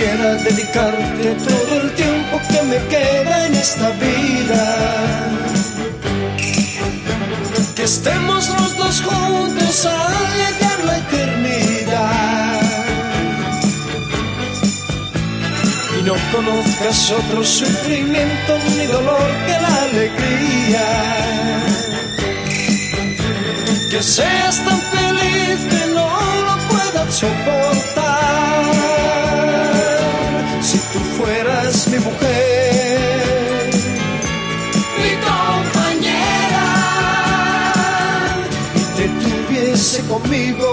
Quisiera dedicarte todo el tiempo que me queda en esta vida. Que estemos los dos juntos a llegar la eternidad. Y no conozcas otro sufrimiento ni dolor que la alegría. Que seas tan feliz que no lo puedas soportar. Mujer, mi compañera, te tuviese conmigo,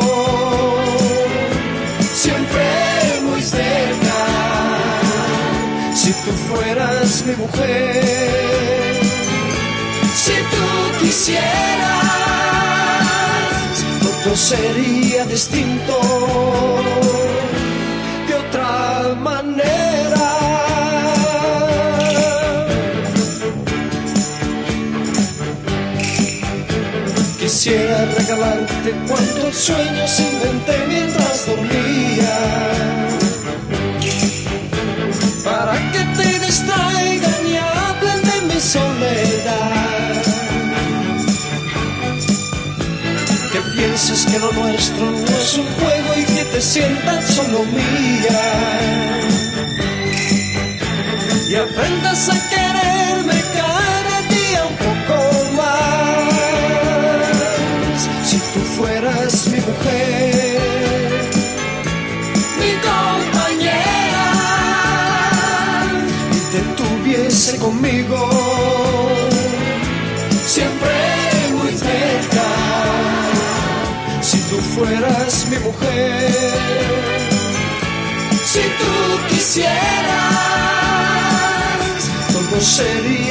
siempre muy cerca. si tú fueras mi mujer, Si tú quisieras, todo sería distinto Quisiera regalarte cuantos sueños inventé mientras dormía. Para que te distraigan y hablen de mi soledad. Que pienses que lo nuestro no es un juego y que te sientas solo mía. Y aprendas a quererme fueras mi mujer, mi compañera, y te tuviese conmigo, siempre muy cerca. si tú fueras mi mujer, Si tú quisieras, todo sería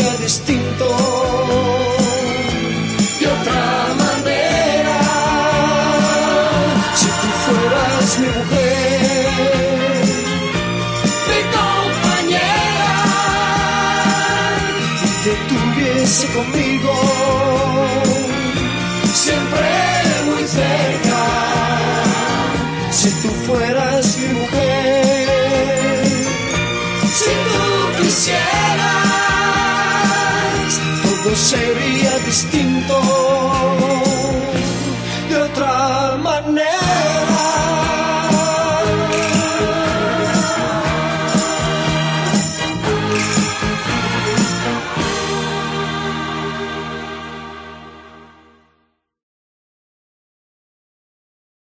tuviese conmigo, siempre muy cerca. si tú fueras mi mujer, Si tú quisieras, todo sería distinto